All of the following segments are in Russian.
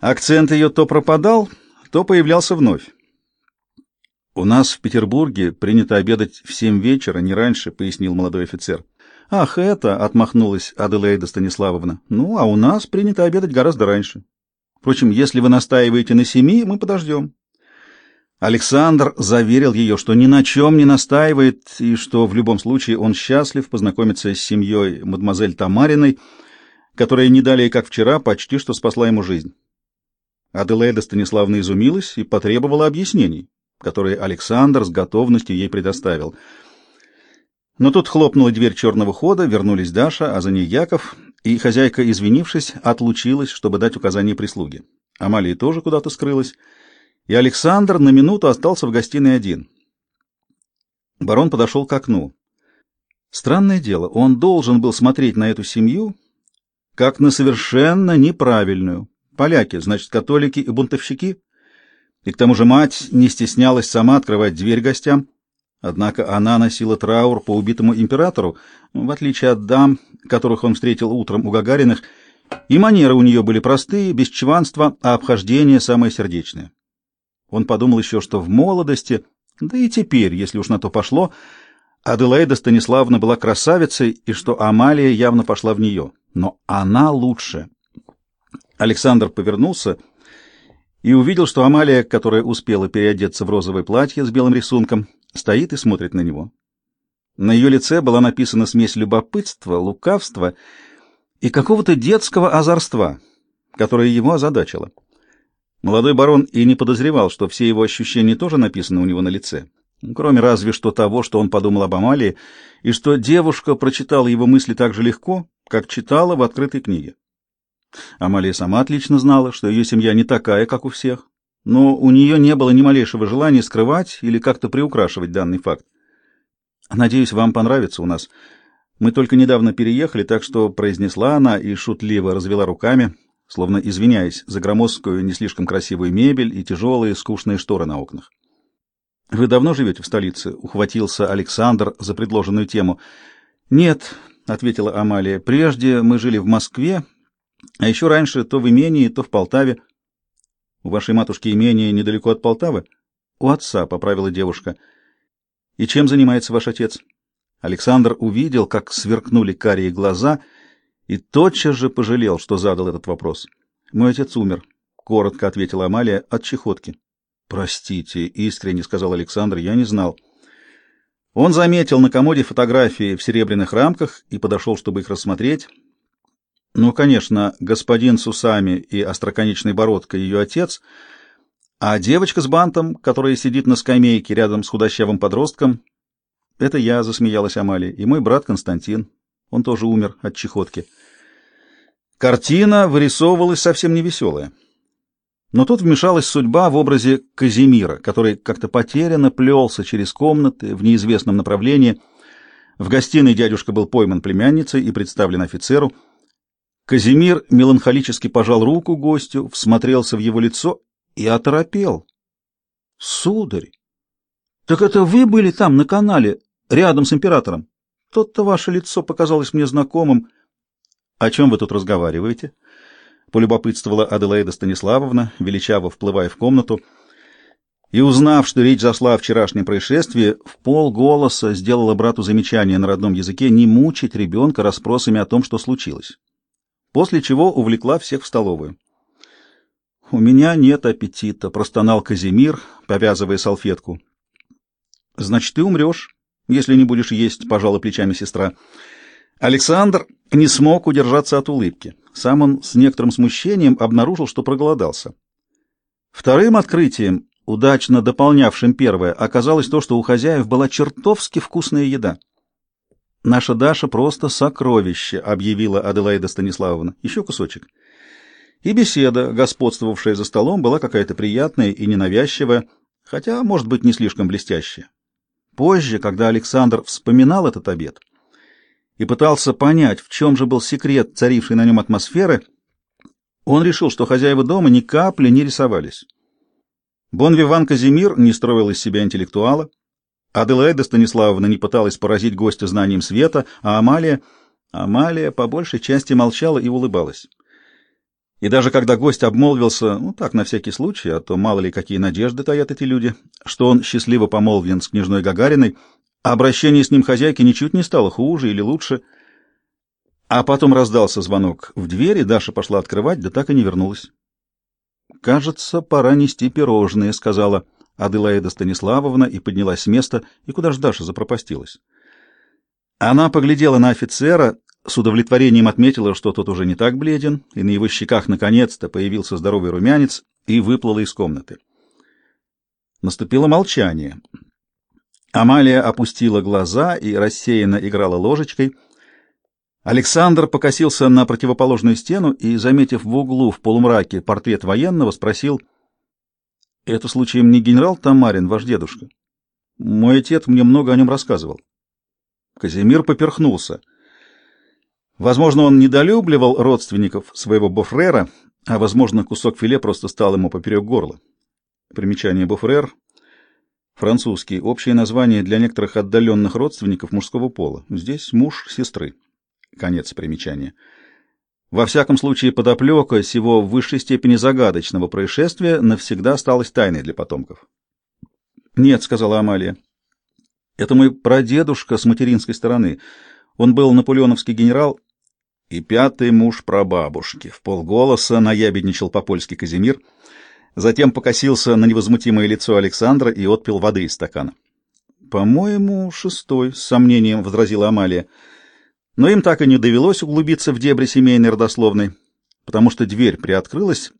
Акцент ее то пропадал, то появлялся вновь. «У нас в Петербурге принято обедать в семь вечера, не раньше», — пояснил молодой офицер. «Ах, это!» — отмахнулась Аделаида Станиславовна. «Ну, а у нас принято обедать гораздо раньше. Впрочем, если вы настаиваете на семи, мы подождем». Александр заверил ее, что ни на чем не настаивает и что в любом случае он счастлив познакомиться с семьей мадемуазель Тамариной, которая не далее, как вчера, почти что спасла ему жизнь. Аделаида Станиславовна изумилась и потребовала объяснений, которые Александр с готовностью ей предоставил. Но тут хлопнула дверь черного хода, вернулись Даша, а за ней Яков, и хозяйка, извинившись, отлучилась, чтобы дать указания прислуге. Амалия тоже куда-то скрылась и Александр на минуту остался в гостиной один. Барон подошел к окну. Странное дело, он должен был смотреть на эту семью как на совершенно неправильную. Поляки, значит, католики и бунтовщики. И к тому же мать не стеснялась сама открывать дверь гостям. Однако она носила траур по убитому императору, в отличие от дам, которых он встретил утром у Гагариных, и манеры у нее были простые, без чванства, а обхождение самое сердечное. Он подумал еще, что в молодости, да и теперь, если уж на то пошло, Аделаида Станиславовна была красавицей, и что Амалия явно пошла в нее. Но она лучше. Александр повернулся и увидел, что Амалия, которая успела переодеться в розовое платье с белым рисунком, стоит и смотрит на него. На ее лице была написана смесь любопытства, лукавства и какого-то детского озорства, которое его озадачило. Молодой барон и не подозревал, что все его ощущения тоже написаны у него на лице, кроме разве что того, что он подумал об Амалии, и что девушка прочитала его мысли так же легко, как читала в открытой книге. Амалия сама отлично знала, что ее семья не такая, как у всех, но у нее не было ни малейшего желания скрывать или как-то приукрашивать данный факт. «Надеюсь, вам понравится у нас. Мы только недавно переехали, так что произнесла она и шутливо развела руками, словно извиняясь за громоздкую, не слишком красивую мебель и тяжелые, скучные шторы на окнах. «Вы давно живете в столице?» — ухватился Александр за предложенную тему. «Нет», — ответила Амалия, — «прежде мы жили в Москве, а еще раньше то в имении, то в Полтаве». «У вашей матушки имение недалеко от Полтавы?» «У отца», — поправила девушка. «И чем занимается ваш отец?» Александр увидел, как сверкнули карие глаза — и тотчас же пожалел, что задал этот вопрос. «Мой отец умер», — коротко ответила Амалия, — «от чехотки». «Простите», — искренне сказал Александр, — «я не знал». Он заметил на комоде фотографии в серебряных рамках и подошел, чтобы их рассмотреть. Ну, конечно, господин с усами и остроконечной бородкой ее отец, а девочка с бантом, которая сидит на скамейке рядом с худощавым подростком, это я, засмеялась Амалия, и мой брат Константин. Он тоже умер от чехотки. Картина вырисовывалась совсем невеселая. Но тут вмешалась судьба в образе Казимира, который как-то потерянно плелся через комнаты в неизвестном направлении. В гостиной дядюшка был пойман племянницей и представлен офицеру. Казимир меланхолически пожал руку гостю, всмотрелся в его лицо и оторопел. — Сударь, так это вы были там, на канале, рядом с императором? Тот-то ваше лицо показалось мне знакомым. — «О чем вы тут разговариваете?» — полюбопытствовала Аделаида Станиславовна, величаво вплывая в комнату, и, узнав, что речь зашла о вчерашнем происшествии, в полголоса сделала брату замечание на родном языке не мучить ребенка расспросами о том, что случилось. После чего увлекла всех в столовую. «У меня нет аппетита», — простонал Казимир, повязывая салфетку. «Значит, ты умрешь, если не будешь есть», — пожала плечами сестра. Александр не смог удержаться от улыбки. Сам он с некоторым смущением обнаружил, что проголодался. Вторым открытием, удачно дополнявшим первое, оказалось то, что у хозяев была чертовски вкусная еда. «Наша Даша просто сокровище», — объявила Аделаида Станиславовна. «Еще кусочек». И беседа, господствовавшая за столом, была какая-то приятная и ненавязчивая, хотя, может быть, не слишком блестящая. Позже, когда Александр вспоминал этот обед, и пытался понять, в чем же был секрет царившей на нем атмосферы, он решил, что хозяева дома ни капли не рисовались. Бон-Виван Казимир не строил из себя интеллектуала, Аделаида Станиславовна не пыталась поразить гостя знанием света, а Амалия... Амалия по большей части молчала и улыбалась. И даже когда гость обмолвился, ну так, на всякий случай, а то мало ли какие надежды таят эти люди, что он счастливо помолвлен с княжной Гагариной, обращение с ним хозяйки ничуть не стало хуже или лучше. А потом раздался звонок в дверь, и Даша пошла открывать, да так и не вернулась. «Кажется, пора нести пирожные», — сказала Аделаида Станиславовна и поднялась с места. И куда ж Даша запропастилась? Она поглядела на офицера, с удовлетворением отметила, что тот уже не так бледен, и на его щеках наконец-то появился здоровый румянец, и выплыла из комнаты. Наступило молчание. Амалия опустила глаза и рассеянно играла ложечкой. Александр покосился на противоположную стену и, заметив в углу в полумраке портрет военного, спросил, «Это случаем не генерал Тамарин, ваш дедушка? Мой отец мне много о нем рассказывал». Казимир поперхнулся. Возможно, он недолюбливал родственников своего Бофрера, а, возможно, кусок филе просто стал ему поперек горла. Примечание Бофрер — французский, общее название для некоторых отдаленных родственников мужского пола. Здесь муж сестры. Конец примечания. Во всяком случае, подоплека сего в высшей степени загадочного происшествия навсегда осталась тайной для потомков. «Нет», — сказала Амалия, — «это мой прадедушка с материнской стороны. Он был наполеоновский генерал, и пятый муж прабабушки. В полголоса наябедничал по-польски Казимир, затем покосился на невозмутимое лицо Александра и отпил воды из стакана. «По-моему, шестой», — с сомнением возразила Амалия. Но им так и не довелось углубиться в дебри семейной родословной, потому что дверь приоткрылась,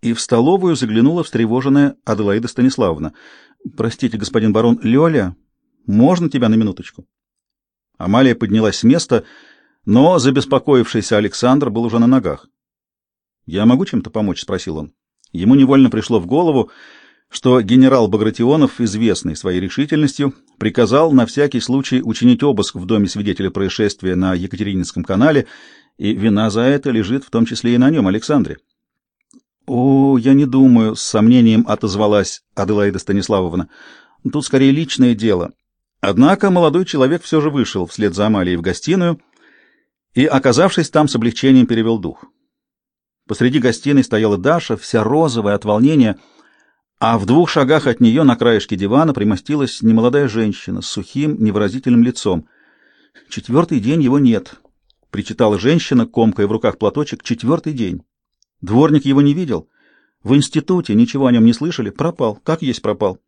и в столовую заглянула встревоженная Аделаида Станиславовна. «Простите, господин барон, Лёля, можно тебя на минуточку?» Амалия поднялась с места — но забеспокоившийся Александр был уже на ногах. «Я могу чем-то помочь?» — спросил он. Ему невольно пришло в голову, что генерал Багратионов, известный своей решительностью, приказал на всякий случай учинить обыск в доме свидетеля происшествия на Екатерининском канале, и вина за это лежит в том числе и на нем, Александре. «О, я не думаю», — с сомнением отозвалась Аделаида Станиславовна. «Тут скорее личное дело». Однако молодой человек все же вышел вслед за Амалией в гостиную и, оказавшись там, с облегчением перевел дух. Посреди гостиной стояла Даша, вся розовая от волнения, а в двух шагах от нее на краешке дивана примостилась немолодая женщина с сухим, невыразительным лицом. «Четвертый день его нет», — причитала женщина, комкая в руках платочек, «четвертый день. Дворник его не видел. В институте ничего о нем не слышали. Пропал. Как есть пропал?»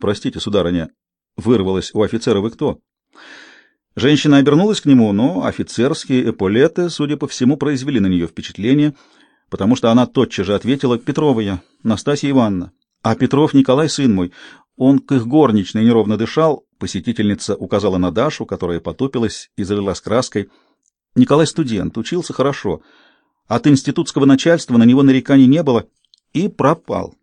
«Простите, сударыня», — вырвалась у офицера, «вы кто?» Женщина обернулась к нему, но офицерские эполеты, судя по всему, произвели на нее впечатление, потому что она тотчас же ответила «Петрова я, Настасья Ивановна, а Петров Николай сын мой, он к их горничной неровно дышал». Посетительница указала на Дашу, которая потупилась и залилась краской. Николай студент, учился хорошо. От институтского начальства на него нареканий не было и пропал.